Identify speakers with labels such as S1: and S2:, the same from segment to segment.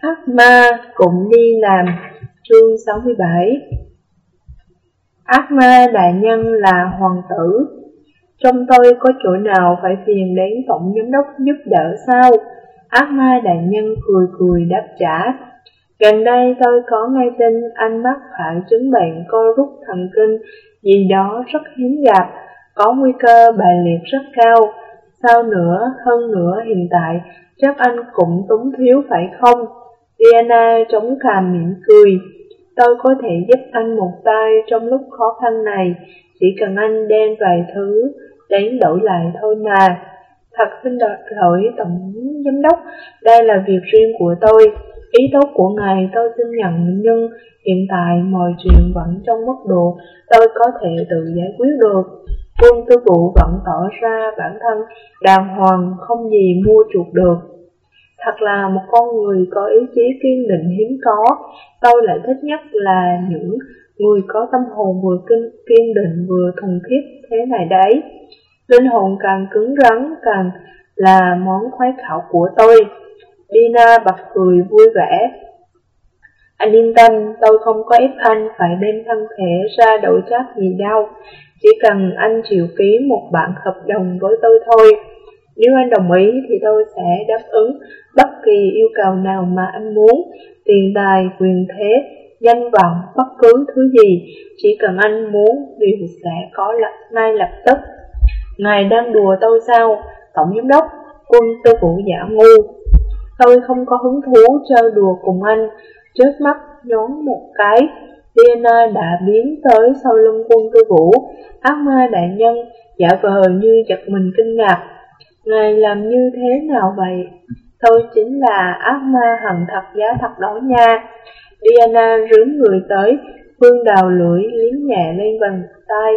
S1: Ác ma cũng đi làm Chương 67 Ác ma đại nhân là hoàng tử Trong tôi có chỗ nào phải phiền đến tổng giám đốc giúp đỡ sao? Ác ma đại nhân cười cười đáp trả Gần đây tôi có nghe tin anh mắc phải chứng bệnh co rút thần kinh Gì đó rất hiếm gặp Có nguy cơ bại liệt rất cao Sao nữa, hơn nữa hiện tại chắc anh cũng túng thiếu phải không? Diana chống cằm mỉm cười. Tôi có thể giúp anh một tay trong lúc khó khăn này, chỉ cần anh đem vài thứ đánh đổi lại thôi mà. Thật xin lỗi Tổng Giám đốc, đây là việc riêng của tôi. Ý tốt của ngài tôi xin nhận nhưng hiện tại mọi chuyện vẫn trong mức độ tôi có thể tự giải quyết được. Quân tư vụ vẫn tỏ ra bản thân đàng hoàng không gì mua chuộc được. Thật là một con người có ý chí kiên định hiếm có, tôi lại thích nhất là những người có tâm hồn vừa kiên, kiên định vừa thuần khiết thế này đấy. Linh hồn càng cứng rắn càng là món khoái khảo của tôi. Dina bật cười vui vẻ. Anh yên tâm, tôi không có ép anh phải đem thân thể ra đổi trác gì đâu. Chỉ cần anh chịu ký một bản hợp đồng với tôi thôi. Nếu anh đồng ý thì tôi sẽ đáp ứng bất kỳ yêu cầu nào mà anh muốn, tiền tài, quyền thế, danh vọng, bất cứ thứ gì, chỉ cần anh muốn đều sẽ có lập ngay lập tức. Ngài đang đùa tôi sao? Tổng giám đốc, quân tư vũ giả ngu. Tôi không có hứng thú chơi đùa cùng anh, trước mắt nhón một cái. Diana đã biến tới sau lưng quân tư vũ, ác ma đại nhân giả vờ như giật mình kinh ngạc. Ngài làm như thế nào vậy? Tôi chính là ác ma hằng thật giá thật đó nha. Diana rướn người tới, vương đào lưỡi liếm nhẹ lên bàn tay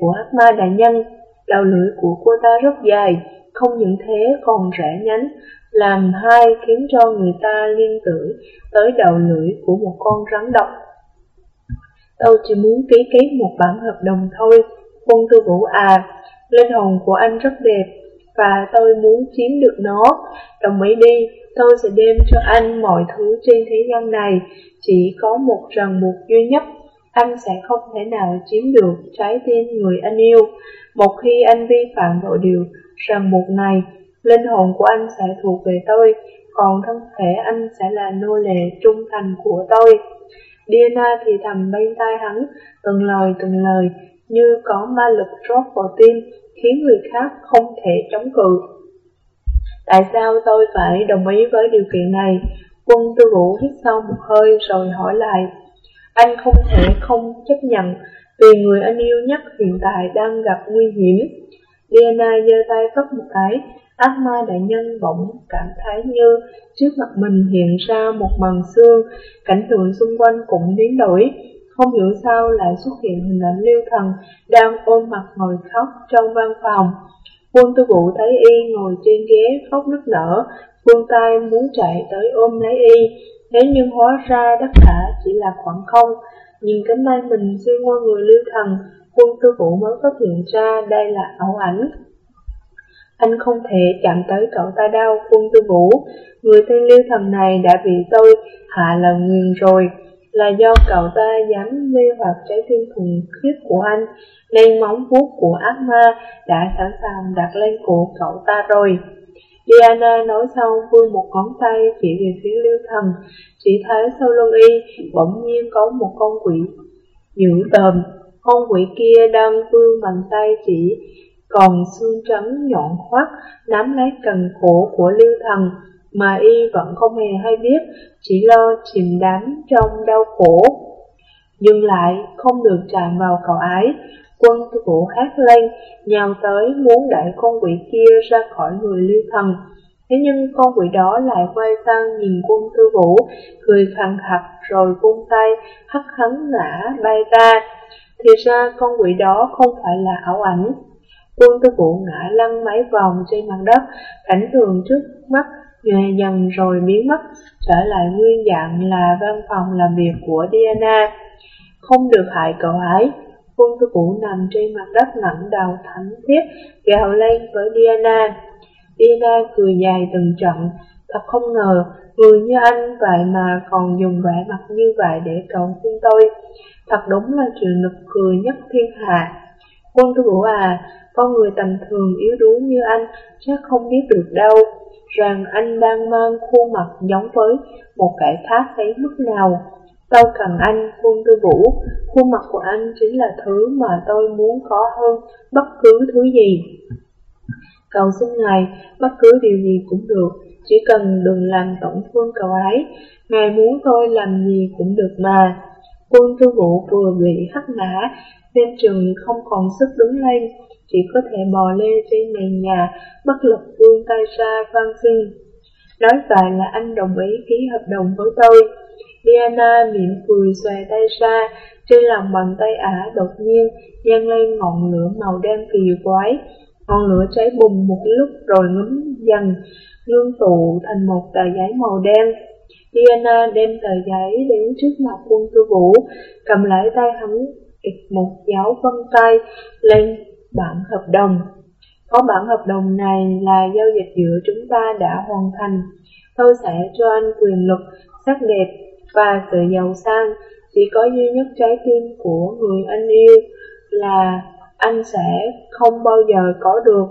S1: của ác ma đại nhân. Đầu lưỡi của cô ta rất dài, không những thế còn rẽ nhánh, làm hai khiến cho người ta liên tưởng tới đầu lưỡi của một con rắn độc. Tôi chỉ muốn ký kết một bản hợp đồng thôi, vâng quân tư vũ à, linh hồn của anh rất đẹp, và tôi muốn chiếm được nó. Đồng ý đi, tôi sẽ đem cho anh mọi thứ trên thế gian này, chỉ có một ràng buộc duy nhất. Anh sẽ không thể nào chiếm được trái tim người anh yêu. Một khi anh vi phạm vào điều ràng buộc này, linh hồn của anh sẽ thuộc về tôi, còn thân thể anh sẽ là nô lệ trung thành của tôi. Diana thì thầm bên tai hắn, từng lời từng lời, như có ma lực rót vào tim, khiến người khác không thể chống cự. Tại sao tôi phải đồng ý với điều kiện này? Quân tư vũ hít sâu một hơi rồi hỏi lại. Anh không thể không chấp nhận vì người anh yêu nhất hiện tại đang gặp nguy hiểm. Diana giơ tay phất một cái, ác ma đại nhân bỗng cảm thấy như trước mặt mình hiện ra một màn xương, cảnh tượng xung quanh cũng biến đổi. Không hiểu sao lại xuất hiện hình ảnh lưu thần đang ôm mặt ngồi khóc trong văn phòng. Quân tư vụ thấy y ngồi trên ghế khóc nức nở, vươn tay muốn chạy tới ôm lấy y. Thế nhưng hóa ra tất cả chỉ là khoảng không. Nhìn cánh tay mình xuyên qua người lưu thần, quân tư vụ mới phát hiện ra đây là ảo ảnh. Anh không thể chạm tới cậu ta đâu, quân tư vũ. Người tên lưu thần này đã bị tôi hạ lời nguyền rồi là do cậu ta dám mê hoặc trái tim thuần khiết của anh, nên móng vuốt của ác ma đã sẵn sàng đặt lên cổ cậu ta rồi. Diana nói xong vươn một ngón tay chỉ về phía lưu thần, chỉ thấy sau lưng y bỗng nhiên có một con quỷ dữ tờm. Con quỷ kia đang vươn bàn tay chỉ còn xương trắng nhọn khoắt nắm lấy cần cổ của lưu thần mà y vẫn không hề hay biết, chỉ lo chìm đắm trong đau khổ. Dừng lại, không được chạm vào cậu ái, quân tư vũ hát lên, nhào tới muốn đẩy con quỷ kia ra khỏi người lưu thần. Thế nhưng con quỷ đó lại quay sang nhìn quân tư vũ, cười khẳng khặt rồi vung tay, hất hắn ngã bay ra. Thì ra con quỷ đó không phải là ảo ảnh. Quân tư vũ ngã lăn mấy vòng trên mặt đất, cảnh tượng trước mắt dần rồi biến mất, trở lại nguyên dạng là văn phòng làm việc của Diana. Không được hại cậu ấy, quân tư vũ nằm trên mặt đất ngẩng đầu thánh thiết, gào lên với Diana. Diana cười dài từng trận, Thật không ngờ, người như anh vậy mà còn dùng vẻ mặt như vậy để cầu xin tôi. Thật đúng là chuyện nực cười nhất thiên hạ. Quân tư vũ à, con người tầm thường yếu đuối như anh chắc không biết được đâu, rằng anh đang mang khuôn mặt giống với một kẻ khác thấy mức nào. Tôi cần anh, quân tư vũ, khuôn mặt của anh chính là thứ mà tôi muốn có hơn bất cứ thứ gì. Cầu xin Ngài, bất cứ điều gì cũng được, chỉ cần đừng làm tổn thương cậu ấy. Ngài muốn tôi làm gì cũng được mà. Quân tư vũ vừa bị hắt ngã, nên trường không còn sức đứng lên, chỉ có thể bò lê trên nền nhà, bất lực vươn tay ra van xin. Nói vậy là anh đồng ý ký hợp đồng với tôi. Diana mỉm cười xòe tay ra, trên lòng bàn tay ả đột nhiên dâng lên ngọn lửa màu đen kỳ quái. Ngọn lửa cháy bùng một lúc rồi ngấm dần, ngưng tụ thành một tờ giấy màu đen. Diana đem tờ giấy đến trước mặt quân tư vũ, cầm lại tay hắn, ịt một giáo vân tay lên bản hợp đồng. Có bản hợp đồng này là giao dịch giữa chúng ta đã hoàn thành. Tôi sẽ cho anh quyền lực, sắc đẹp và sự giàu sang. Chỉ có duy nhất trái tim của người anh yêu là anh sẽ không bao giờ có được.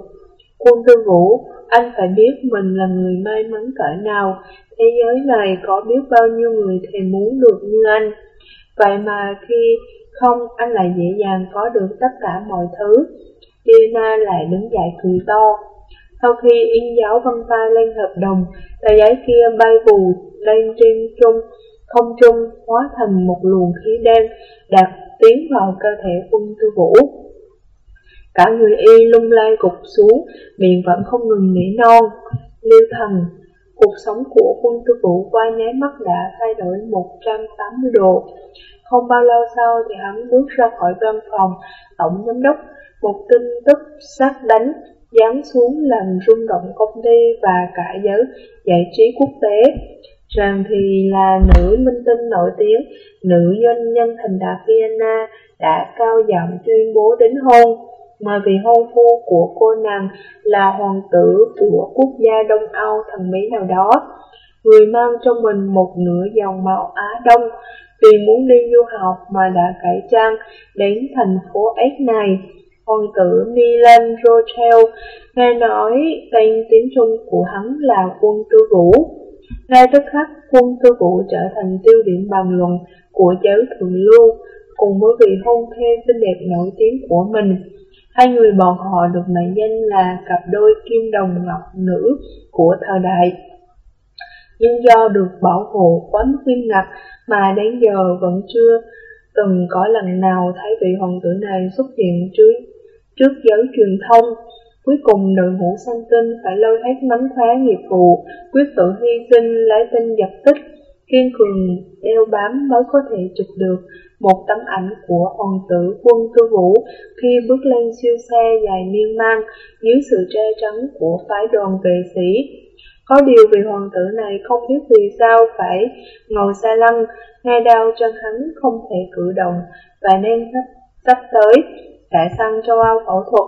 S1: Quân tư vũ, anh phải biết mình là người may mắn cỡ nào, thế giới này có biết bao nhiêu người thèm muốn được như anh. Vậy mà khi không, anh lại dễ dàng có được tất cả mọi thứ. Diana lại đứng dậy cười to. Sau khi in dấu vân tay lên hợp đồng, tờ giấy kia bay vù lên trên trung, không trung hóa thành một luồng khí đen đạt tiến vào cơ thể quân tư vũ. Cả người y lung lay gục xuống, miệng vẫn không ngừng nỉ non. Liêu thần, cuộc sống của quân tư vũ qua nháy mắt đã thay đổi 180 độ. Không bao lâu sau thì hắn bước ra khỏi văn phòng tổng giám đốc, một tin tức sát đánh giáng xuống làm rung động công ty và cả giới giải trí quốc tế. Rằng thì là nữ minh tinh nổi tiếng, nữ doanh nhân thành đạt Vienna đã cao giọng tuyên bố đính hôn, mà vì hôn phu của cô nàng là hoàng tử của quốc gia Đông Âu thần bí nào đó, người mang trong mình một nửa dòng máu Á Đông, vì muốn đi du học mà đã cải trang đến thành phố S này. Hoàng tử Milan Rothschild nghe nói tên tiếng Trung của hắn là quân tư vũ. Ngay tức khắc, quân tư vũ trở thành tiêu điểm bàn luận của giáo thượng lưu, cùng với vị hôn thê xinh đẹp nổi tiếng của mình. Hai người bọn họ được mệnh danh là cặp đôi kim đồng ngọc nữ của thời đại. Nhưng do được bảo hộ quá mức nghiêm ngặt mà đến giờ vẫn chưa từng có lần nào thấy vị hoàng tử này xuất hiện trước, trước giới truyền thông. Cuối cùng đội ngũ sanh tinh phải lôi hết mánh khóa nghiệp vụ, quyết tự hy sinh lấy tinh dập tích, kiên cường đeo bám mới có thể chụp được một tấm ảnh của hoàng tử quân tư vũ khi bước lên siêu xe dài miên man dưới sự che chắn của phái đoàn vệ sĩ. Có điều vì hoàng tử này không biết vì sao phải ngồi xa lăng, ngay đau chân hắn không thể cử động, và nên sắp, sắp tới, đã sang châu Âu phẫu thuật.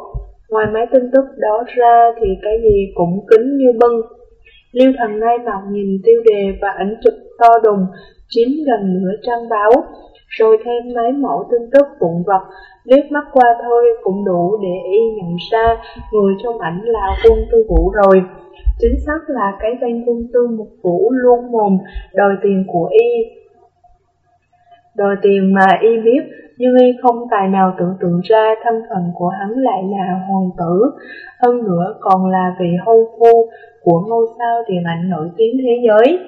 S1: Ngoài mấy tin tức đó ra thì cái gì cũng kính như bưng. Lưu thần ngay mọc nhìn tiêu đề và ảnh chụp to đùng, chiếm gần nửa trang báo, rồi thêm mấy mẫu tin tức vụn vật. liếc mắt qua thôi cũng đủ để y nhận ra người trong ảnh là quân tư vũ rồi. Chính xác là cái tên quân tư một vũ luôn mồm đòi tiền của y. Đòi tiền mà y biết, nhưng y không tài nào tưởng tượng ra thân phận của hắn lại là hoàng tử, hơn nữa còn là vị hôn phu của ngôi sao điện ảnh nổi tiếng thế giới.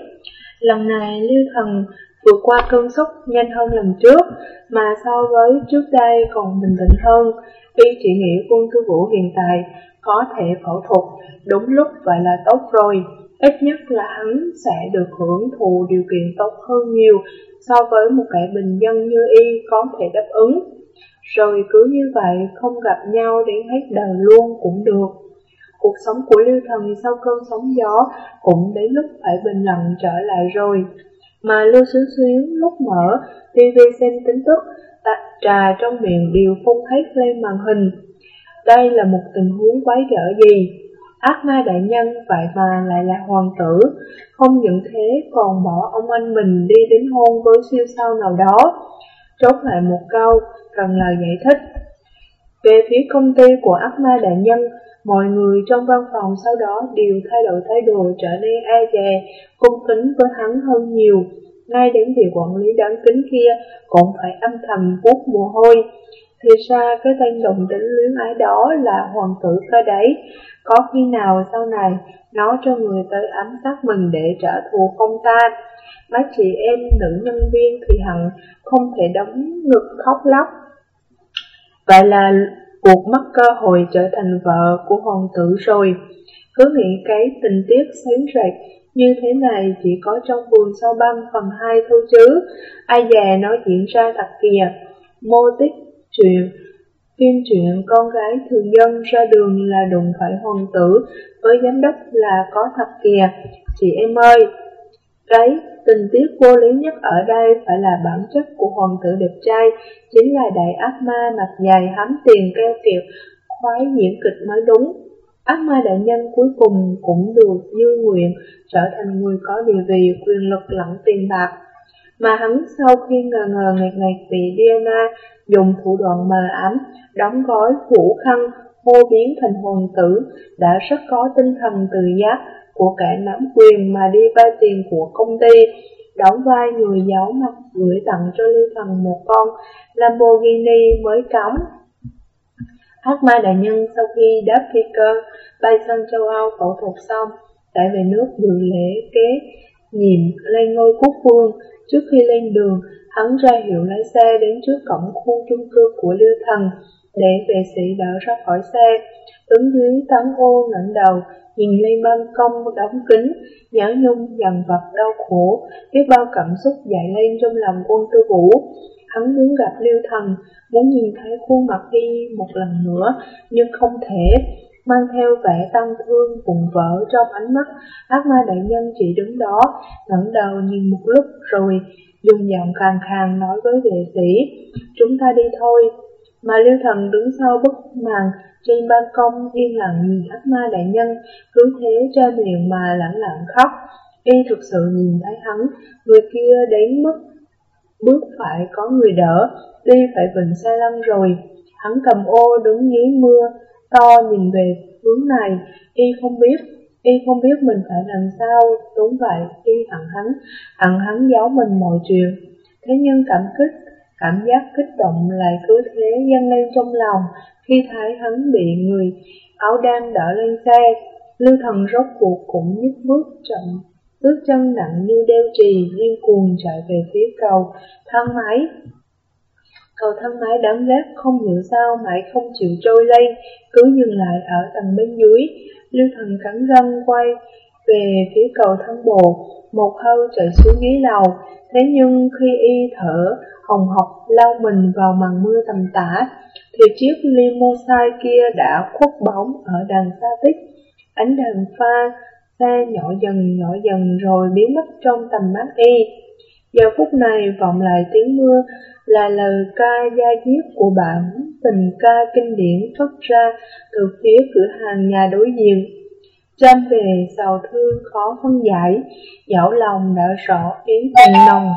S1: Lần này Lưu Thần vượt qua cơn sốc nhanh hơn lần trước, mà so với trước đây còn bình tĩnh hơn. Y chỉ nghĩ quân tư vũ hiện tại có thể phẫu thuật đúng lúc vậy là tốt rồi. Ít nhất là hắn sẽ được hưởng thụ điều kiện tốt hơn nhiều so với một kẻ bình dân như y có thể đáp ứng. Rồi cứ như vậy không gặp nhau đến hết đời luôn cũng được. Cuộc sống của Lưu Thần sau cơn sóng gió cũng đến lúc phải bình lặng trở lại rồi. Mà Lưu Xuyến Xuyến lúc mở TV xem tin tức, trà trong miệng đều phun hết lên màn hình. Đây là một tình huống quái gở gì? Ác ma đại nhân vậy mà lại là hoàng tử, không những thế còn bỏ ông anh mình đi đến hôn với siêu sao nào đó. Chốt lại một câu, cần lời giải thích. Về phía công ty của ác ma đại nhân, mọi người trong văn phòng sau đó đều thay đổi thái độ trở nên e dè, cung kính với hắn hơn nhiều. Ngay đến vị quản lý đáng kính kia cũng phải âm thầm vuốt mồ hôi. Thì ra cái tên động tính luyến ái đó là hoàng tử cơ đấy. Có khi nào sau này nó cho người tới ám sát mình để trả thù không ta? Mấy chị em nữ nhân viên thì hẳn không thể đóng ngực khóc lóc. Vậy là cuộc mất cơ hội trở thành vợ của hoàng tử rồi. Cứ nghĩ cái tình tiết sáng rệt như thế này chỉ có trong vườn sau băng phần 2 thôi chứ. Ai già nó diễn ra thật kìa. Mô tích chuyện Phim truyện con gái thường dân ra đường là đụng phải hoàng tử với giám đốc là có thật kìa. Chị em ơi, cái tình tiết vô lý nhất ở đây phải là bản chất của hoàng tử đẹp trai, chính là đại ác ma mặt dài hám tiền keo kiệt, khoái diễn kịch mới đúng. Ác ma đại nhân cuối cùng cũng được như nguyện trở thành người có địa vị, quyền lực lẫn tiền bạc. Mà hắn sau khi ngờ ngờ nghẹt nghẹt bị Diana dùng thủ đoạn mờ ám, đóng gói phủ khăn, hô biến thành hoàng tử, đã rất có tinh thần tự giác của kẻ nắm quyền mà đi vay tiền của công ty, đóng vai người giáo mặt gửi tặng cho Lưu Thần một con Lamborghini mới cống. Hát ma đại nhân sau khi đáp phi cơ bay sang châu Âu phẫu thuật xong, đã về nước dự lễ kế nhiệm lên ngôi quốc vương. Trước khi lên đường, hắn ra hiệu lái xe đến trước cổng khu chung cư của Lưu Thần để vệ sĩ đỡ ra khỏi xe. Đứng dưới tán ô ngẩng đầu, nhìn lên ban công đóng kính, nhớ nhung dằn vật đau khổ, biết bao cảm xúc dậy lên trong lòng quân tư vũ. Hắn muốn gặp Lưu Thần, muốn nhìn thấy khuôn mặt đi một lần nữa, nhưng không thể, mang theo vẻ tăng thương cùng vỡ trong ánh mắt, ác ma đại nhân chỉ đứng đó, ngẩng đầu nhìn một lúc rồi, dùng giọng khàn khàn nói với vệ sĩ, chúng ta đi thôi. Mà Lưu Thần đứng sau bức màn trên ban công yên lặng nhìn ác ma đại nhân, cứ thế trên miệng mà lặng lặng khóc. Y thực sự nhìn thấy hắn, người kia đến mức bước phải có người đỡ, đi phải vịnh xe lăn rồi. Hắn cầm ô đứng dưới mưa, to nhìn về hướng này, y không biết, y không biết mình phải làm sao, đúng vậy, y hận hắn, hận hắn giấu mình mọi chuyện. Thế nhưng cảm kích, cảm giác kích động lại cứ thế dâng lên trong lòng khi thấy hắn bị người áo đen đỡ lên xe. Lưu thần rốt cuộc cũng nhức bước chậm, bước chân nặng như đeo trì, điên cuồng chạy về phía cầu, thang máy. Cầu thang máy đáng ghét không hiểu sao mãi không chịu trôi lây, cứ dừng lại ở tầng bên dưới. Lưu thần cắn răng quay về phía cầu thang bộ, một hơi chạy xuống dưới lầu. Thế nhưng khi y thở, hồng học lau mình vào màn mưa tầm tã, thì chiếc limousine kia đã khuất bóng ở đằng xa tích. Ánh đèn pha, xe nhỏ dần nhỏ dần rồi biến mất trong tầm mắt y. Giờ phút này vọng lại tiếng mưa là lời ca gia diết của bản tình ca kinh điển thoát ra từ phía cửa hàng nhà đối diện. Tranh về sầu thương khó phân giải, dẫu lòng đã rõ ý tình nồng,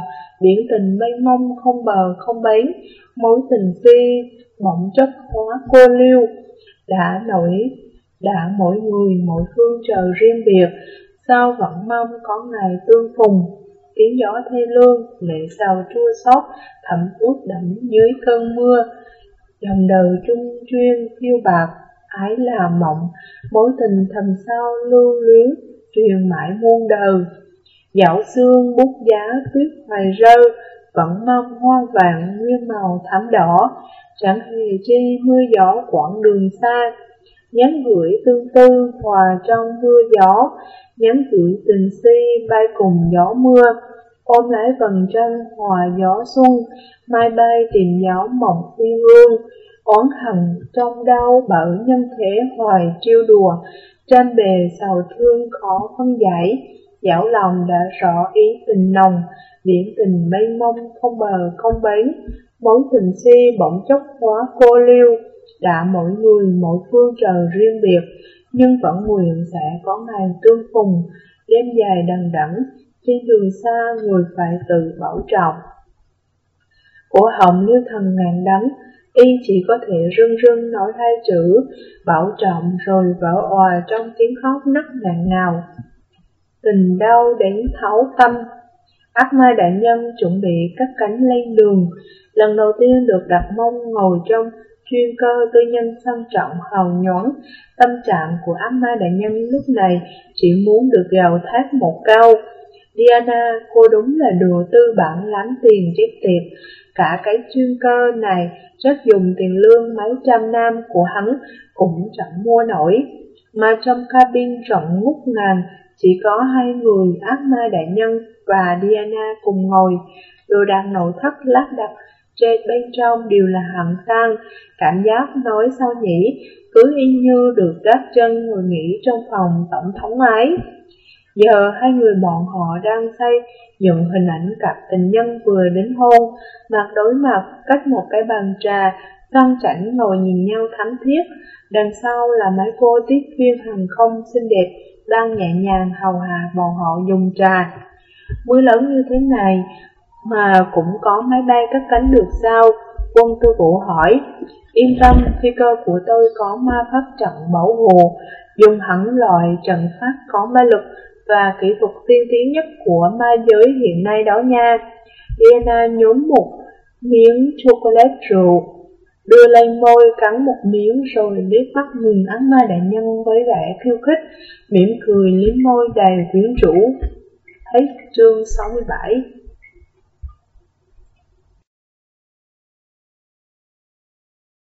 S1: biển tình mênh mông không bờ không bến, mối tình phi bỗng chất hóa cô liêu, đã nổi đã mỗi người mỗi phương trời riêng biệt, sao vẫn mong có ngày tương phùng tiếng gió thê lương, lệ sầu chua xót, thẩm ướt đẫm dưới cơn mưa. Dòng đời trung chuyên phiêu bạc, ái là mộng, mối tình thầm sao lưu luyến, truyền mãi muôn đời. Dạo xương bút giá tuyết hoài rơi, vẫn mong hoa vàng nguyên màu thắm đỏ, chẳng hề chi mưa gió quãng đường xa. Nhắn gửi tương tư hòa trong mưa gió, nhắn gửi tình si bay cùng gió mưa. Ôm lấy vầng trăng hòa gió xuân, mai bay tìm gió mộng uyên ương, oán hận trong đau bởi nhân thể hoài trêu đùa, trên bề sầu thương khó phân giải, dạo lòng đã rõ ý tình nồng, biển tình mênh mông không bờ không bến, mối tình si bỗng chốc hóa cô liêu, đã mỗi người mỗi phương trời riêng biệt, nhưng vẫn nguyện sẽ có ngày tương phùng, đêm dài đằng đẵng, trên đường xa người phải tự bảo trọng. Cổ họng như thần ngàn đắng, y chỉ có thể rưng rưng nói hai chữ, bảo trọng rồi vỡ òa trong tiếng khóc nấc ngạn ngào. Tình đau đến thấu tâm, Ác ma đại nhân chuẩn bị cắt cánh lên đường, lần đầu tiên được đặt mông ngồi trong chuyên cơ tư nhân sang trọng hào nhoáng. Tâm trạng của ác ma đại nhân lúc này chỉ muốn được gào thét một câu. Diana, cô đúng là đùa tư bản lắm tiền chết tiệt. Cả cái chuyên cơ này rất dùng tiền lương mấy trăm năm của hắn cũng chẳng mua nổi. Mà trong cabin rộng ngút ngàn, chỉ có hai người ác ma đại nhân và Diana cùng ngồi, đồ đạc nội thất lát đặt trên bên trong đều là hầm sang, cảm giác nói sao nhỉ, cứ y như được gác chân ngồi nghỉ trong phòng tổng thống ấy. Giờ hai người bọn họ đang xây dựng hình ảnh cặp tình nhân vừa đến hôn, mặt đối mặt cách một cái bàn trà, căng chảnh ngồi nhìn nhau thắm thiết. Đằng sau là mấy cô tiếp viên hàng không xinh đẹp đang nhẹ nhàng hầu hạ bọn họ dùng trà. Mưa lớn như thế này mà cũng có máy bay cất cánh được sao? Quân tư vũ hỏi. Yên tâm, phi cơ của tôi có ma pháp trận bảo hộ, dùng hẳn loại trận pháp có ma lực và kỹ thuật tiên tiến nhất của ma giới hiện nay đó nha. Diana nhốn một miếng chocolate rượu, đưa lên môi cắn một miếng rồi liếc mắt nhìn áng ma đại nhân với vẻ khiêu khích, mỉm cười liếm môi đầy quyến rũ. Hết chương 67